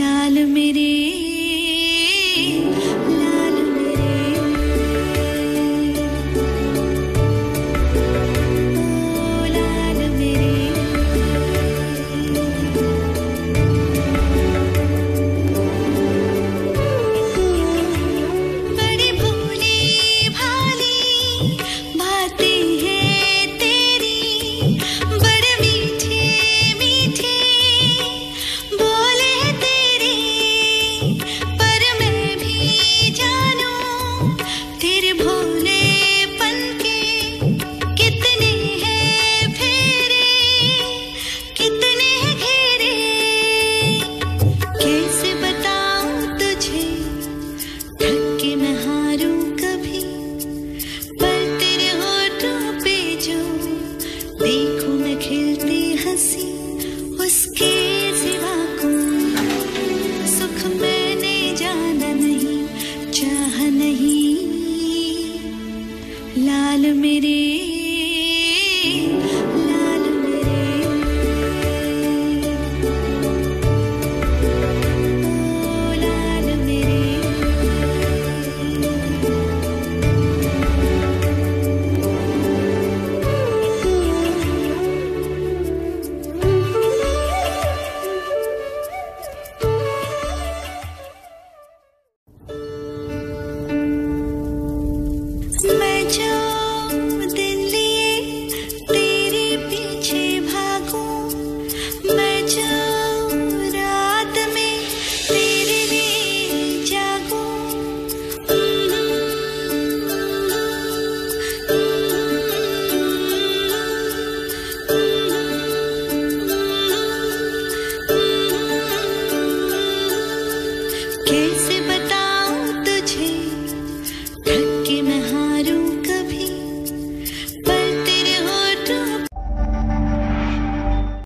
लाल मेरे